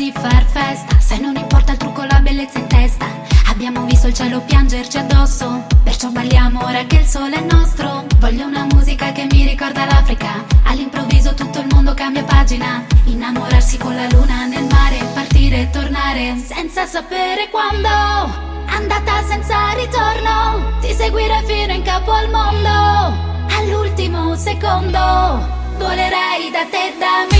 di far festa. Se non importa il trucco, la bellezza in testa. Abbiamo visto il cielo piangerci addosso. Perciò balliamo ora che il sole è nostro. Voglio una musica che mi ricorda l'Africa. All'improvviso tutto il mondo cambia pagina. Innamorarsi con la luna nel mare Partire e tornare senza sapere quando. Andata senza ritorno Ti seguire fino in capo al mondo. All'ultimo secondo Volerei da te da Milano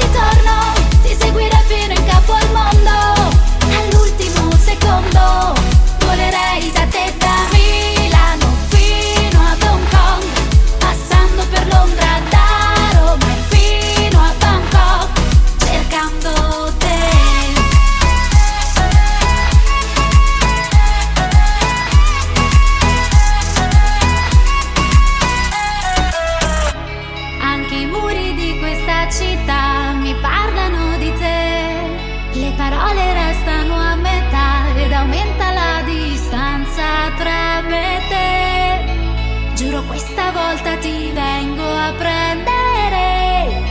questa volta ti vengo a prendere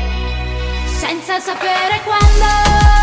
senza sapere quando.